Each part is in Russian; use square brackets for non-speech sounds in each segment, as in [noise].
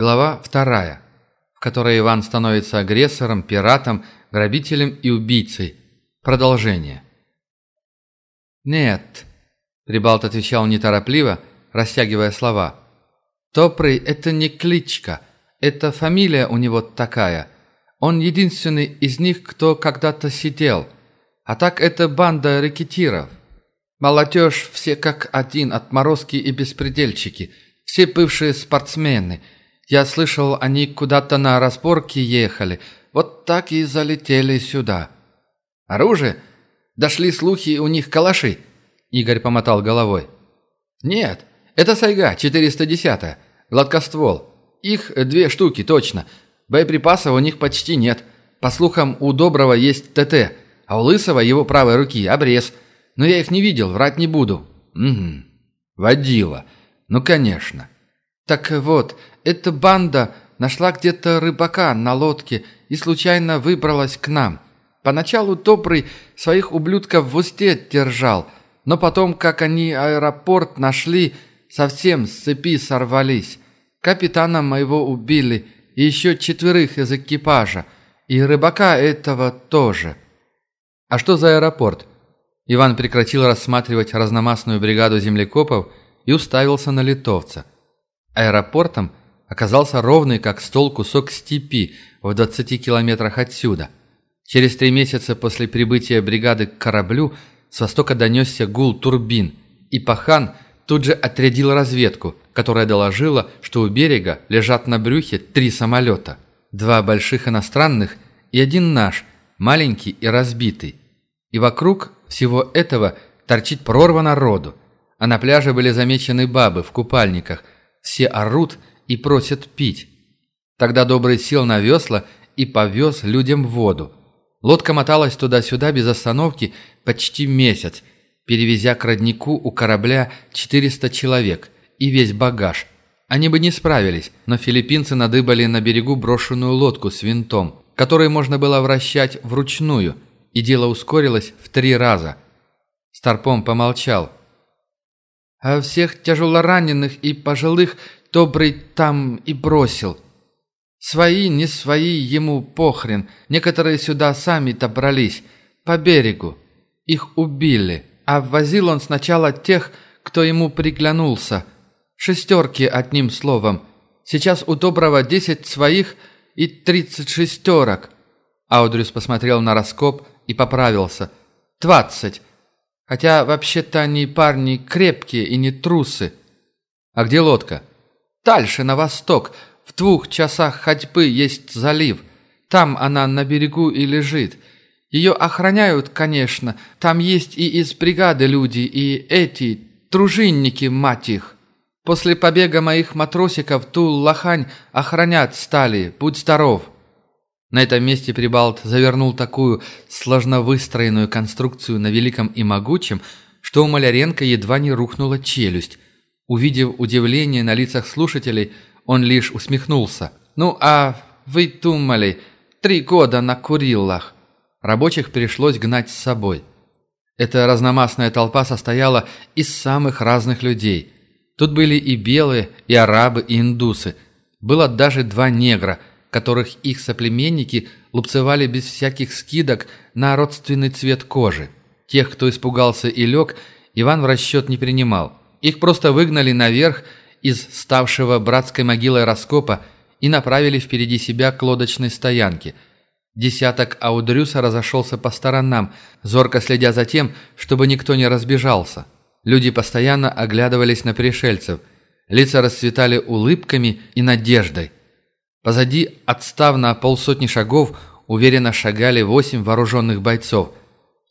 Глава вторая, в которой Иван становится агрессором, пиратом, грабителем и убийцей. Продолжение. «Нет», — Прибалт отвечал неторопливо, растягивая слова. «Топрый — это не кличка, это фамилия у него такая. Он единственный из них, кто когда-то сидел. А так это банда рекетиров. Молодежь все как один, отморозки и беспредельщики, все бывшие спортсмены — я слышал, они куда-то на разборки ехали. Вот так и залетели сюда. Оружие? Дошли слухи, у них калаши. Игорь помотал головой. Нет, это Сайга, 410-я. Гладкоствол. Их две штуки, точно. Боеприпасов у них почти нет. По слухам, у Доброго есть ТТ, а у Лысого его правой руки обрез. Но я их не видел, врать не буду. Угу. Водила. Ну, конечно. Так вот, эта банда нашла где-то рыбака на лодке и случайно выбралась к нам. Поначалу Добрый своих ублюдков в усте держал, но потом, как они аэропорт нашли, совсем с цепи сорвались. Капитана моего убили и еще четверых из экипажа, и рыбака этого тоже. А что за аэропорт? Иван прекратил рассматривать разномастную бригаду землекопов и уставился на литовца. Аэропортом оказался ровный, как стол, кусок степи в 20 километрах отсюда. Через три месяца после прибытия бригады к кораблю с востока донесся гул турбин, и Пахан тут же отрядил разведку, которая доложила, что у берега лежат на брюхе три самолета. Два больших иностранных и один наш, маленький и разбитый. И вокруг всего этого торчит прорва народу. А на пляже были замечены бабы в купальниках. Все орут и просят пить. Тогда Добрый сел на весла и повез людям воду. Лодка моталась туда-сюда без остановки почти месяц, перевезя к роднику у корабля 400 человек и весь багаж. Они бы не справились, но филиппинцы надыбали на берегу брошенную лодку с винтом, который можно было вращать вручную, и дело ускорилось в три раза. Старпом помолчал. «А всех тяжелораненых и пожилых добрый там и бросил. Свои, не свои, ему похрен. Некоторые сюда сами добрались, по берегу. Их убили, а возил он сначала тех, кто ему приглянулся. Шестерки одним словом. Сейчас у Доброго десять своих и тридцать шестерок. Аудрюс посмотрел на раскоп и поправился. «Двадцать. Хотя вообще-то они парни крепкие и не трусы». «А где лодка?» Дальше, на восток, в двух часах ходьбы есть залив. Там она на берегу и лежит. Ее охраняют, конечно. Там есть и из бригады люди, и эти, дружинники, мать их. После побега моих матросиков ту лохань охранять стали, будь здоров». На этом месте Прибалт завернул такую сложно выстроенную конструкцию на великом и могучем, что у Маляренко едва не рухнула челюсть. Увидев удивление на лицах слушателей, он лишь усмехнулся. «Ну а вы думали, три года на Курилах!» Рабочих пришлось гнать с собой. Эта разномастная толпа состояла из самых разных людей. Тут были и белые, и арабы, и индусы. Было даже два негра, которых их соплеменники лупцевали без всяких скидок на родственный цвет кожи. Тех, кто испугался и лег, Иван в расчет не принимал. Их просто выгнали наверх из ставшего братской могилой раскопа и направили впереди себя к лодочной стоянке. Десяток Аудрюса разошелся по сторонам, зорко следя за тем, чтобы никто не разбежался. Люди постоянно оглядывались на пришельцев. Лица расцветали улыбками и надеждой. Позади, отстав на полсотни шагов, уверенно шагали восемь вооруженных бойцов.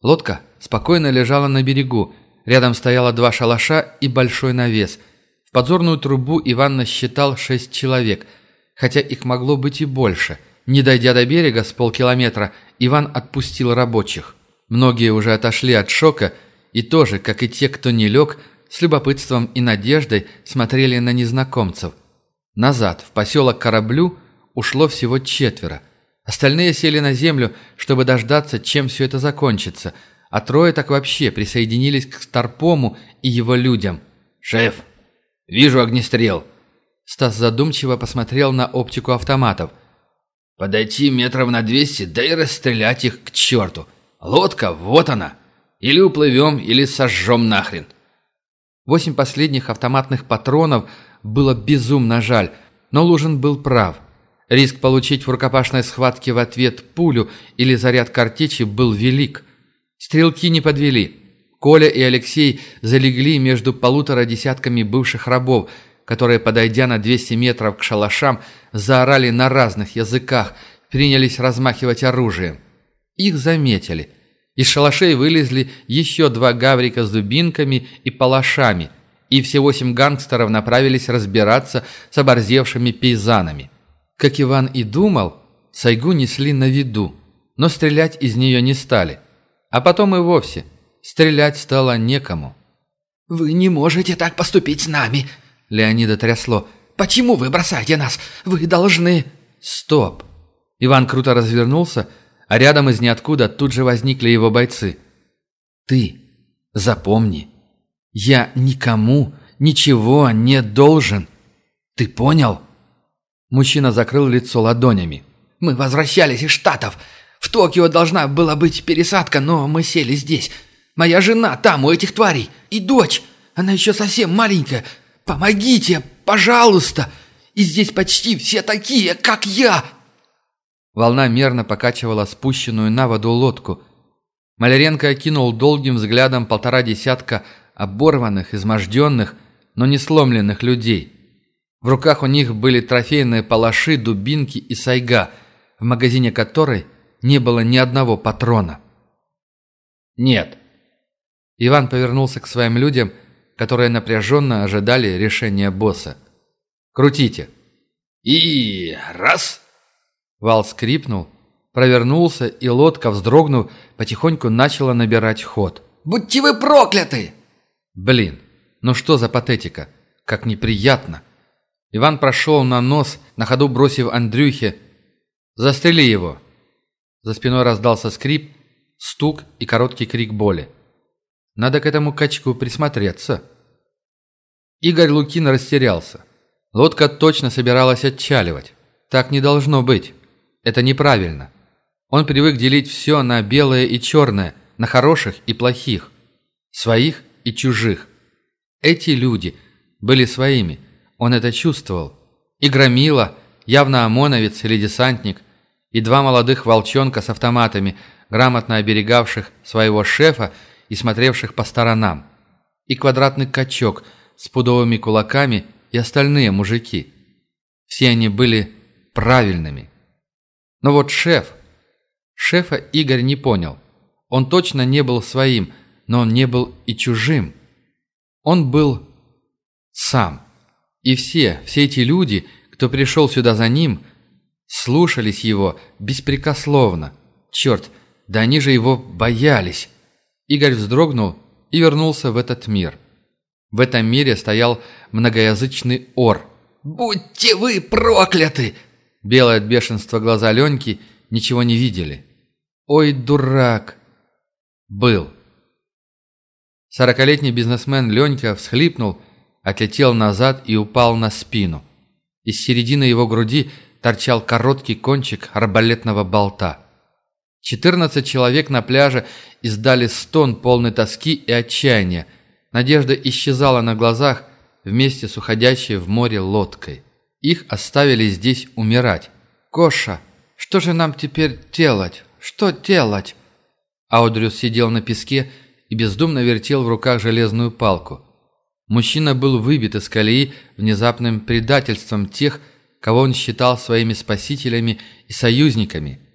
Лодка спокойно лежала на берегу, Рядом стояло два шалаша и большой навес. В подзорную трубу Иван насчитал шесть человек, хотя их могло быть и больше. Не дойдя до берега с полкилометра, Иван отпустил рабочих. Многие уже отошли от шока и тоже, как и те, кто не лег, с любопытством и надеждой смотрели на незнакомцев. Назад, в поселок Кораблю, ушло всего четверо. Остальные сели на землю, чтобы дождаться, чем все это закончится – а трое так вообще присоединились к Старпому и его людям. «Шеф, вижу огнестрел. Стас задумчиво посмотрел на оптику автоматов. «Подойти метров на двести, да и расстрелять их к черту. Лодка, вот она. Или уплывем, или сожжем нахрен». Восемь последних автоматных патронов было безумно жаль, но Лужин был прав. Риск получить в рукопашной схватке в ответ пулю или заряд картечи был велик. Стрелки не подвели. Коля и Алексей залегли между полутора десятками бывших рабов, которые, подойдя на 200 метров к шалашам, заорали на разных языках, принялись размахивать оружием. Их заметили. Из шалашей вылезли еще два гаврика с дубинками и палашами, и все восемь гангстеров направились разбираться с оборзевшими пейзанами. Как Иван и думал, Сайгу несли на виду, но стрелять из нее не стали. А потом и вовсе – Стрелять стало некому. «Вы не можете так поступить с нами!» Леонида трясло. «Почему вы бросаете нас? Вы должны...» «Стоп!» Иван круто развернулся, а рядом из ниоткуда тут же возникли его бойцы. «Ты запомни, я никому ничего не должен. Ты понял?» Мужчина закрыл лицо ладонями. «Мы возвращались из Штатов. В Токио должна была быть пересадка, но мы сели здесь. Моя жена там, у этих тварей. И дочь. Она еще совсем маленькая. Помогите, пожалуйста. И здесь почти все такие, как я». Волна мерно покачивала спущенную на воду лодку. Маляренко окинул долгим взглядом полтора десятка оборванных, изможденных, но не сломленных людей. В руках у них были трофейные палаши, дубинки и сайга, в магазине которой не было ни одного патрона. «Нет», Иван повернулся к своим людям, которые напряженно ожидали решения босса. «Крутите!» «И раз!» Вал скрипнул, провернулся, и лодка, вздрогнув, потихоньку начала набирать ход. «Будьте вы прокляты!» «Блин, ну что за патетика? Как неприятно!» Иван прошел на нос, на ходу бросив Андрюхе. «Застрели его!» За спиной раздался скрип, стук и короткий крик боли. Надо к этому качку присмотреться. Игорь Лукин растерялся. Лодка точно собиралась отчаливать. Так не должно быть. Это неправильно. Он привык делить все на белое и черное, на хороших и плохих, своих и чужих. Эти люди были своими, он это чувствовал. И Громила, явно ОМОНовец или десантник, и два молодых волчонка с автоматами, грамотно оберегавших своего шефа и смотревших по сторонам, и квадратный качок с пудовыми кулаками и остальные мужики. Все они были правильными. Но вот шеф... Шефа Игорь не понял. Он точно не был своим, но он не был и чужим. Он был сам. И все, все эти люди, кто пришел сюда за ним, слушались его беспрекословно. Черт, да они же его боялись. Игорь вздрогнул и вернулся в этот мир. В этом мире стоял многоязычный ор. «Будьте вы прокляты!» Белое от бешенства глаза Леньки ничего не видели. «Ой, дурак!» «Был». Сорокалетний бизнесмен Ленька всхлипнул, отлетел назад и упал на спину. Из середины его груди торчал короткий кончик арбалетного болта. Четырнадцать человек на пляже издали стон полной тоски и отчаяния. Надежда исчезала на глазах вместе с уходящей в море лодкой. Их оставили здесь умирать. «Коша, что же нам теперь делать? Что делать?» Аудрюс сидел на песке и бездумно вертел в руках железную палку. Мужчина был выбит из колеи внезапным предательством тех, кого он считал своими спасителями и союзниками –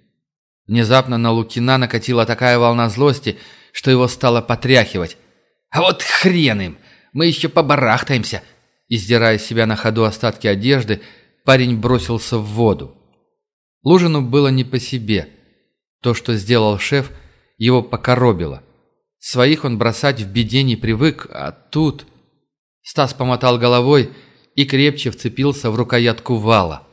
Внезапно на Лукина накатила такая волна злости, что его стало потряхивать. «А вот хрен им! Мы еще побарахтаемся!» Издирая себя на ходу остатки одежды, парень бросился в воду. Лужину было не по себе. То, что сделал шеф, его покоробило. Своих он бросать в беде не привык, а тут... Стас помотал головой и крепче вцепился в рукоятку вала.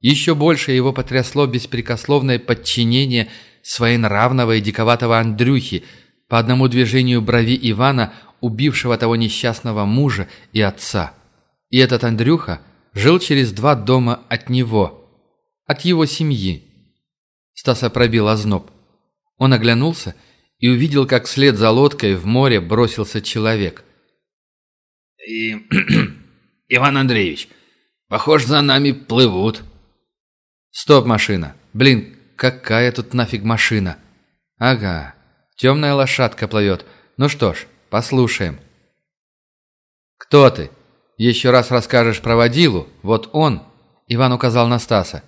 Еще больше его потрясло беспрекословное подчинение своенравного и диковатого Андрюхи по одному движению брови Ивана, убившего того несчастного мужа и отца. И этот Андрюха жил через два дома от него, от его семьи. Стаса пробил озноб. Он оглянулся и увидел, как вслед за лодкой в море бросился человек. «И... [clears throat] Иван Андреевич, похоже, за нами плывут». «Стоп, машина! Блин, какая тут нафиг машина?» «Ага, темная лошадка плывет. Ну что ж, послушаем». «Кто ты? Еще раз расскажешь про водилу? Вот он!» Иван указал на Стаса.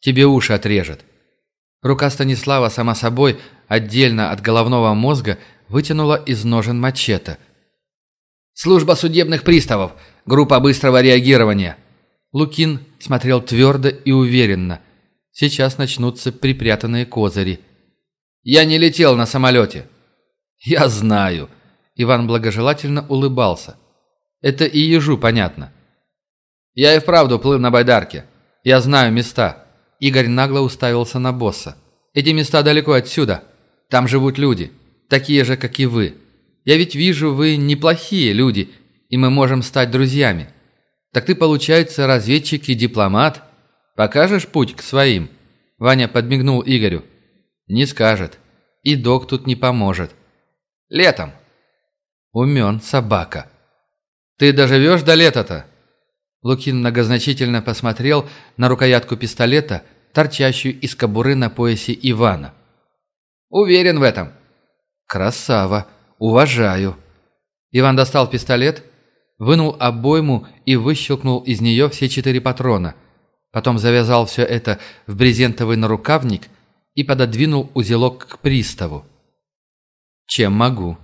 «Тебе уши отрежет». Рука Станислава сама собой, отдельно от головного мозга, вытянула из ножен мачете. «Служба судебных приставов. Группа быстрого реагирования». Лукин смотрел твердо и уверенно. Сейчас начнутся припрятанные козыри. «Я не летел на самолете». «Я знаю». Иван благожелательно улыбался. «Это и ежу понятно». «Я и вправду плыл на байдарке. Я знаю места». Игорь нагло уставился на босса. «Эти места далеко отсюда. Там живут люди. Такие же, как и вы. Я ведь вижу, вы неплохие люди, и мы можем стать друзьями. Так ты, получается, разведчик и дипломат? Покажешь путь к своим?» Ваня подмигнул Игорю. «Не скажет. И док тут не поможет. Летом». «Умен, собака. Ты доживешь до лета-то?» Лукин многозначительно посмотрел на рукоятку пистолета, торчащую из кобуры на поясе Ивана. «Уверен в этом». «Красава! Уважаю!» Иван достал пистолет, вынул обойму и выщелкнул из нее все четыре патрона. Потом завязал все это в брезентовый нарукавник и пододвинул узелок к приставу. «Чем могу?»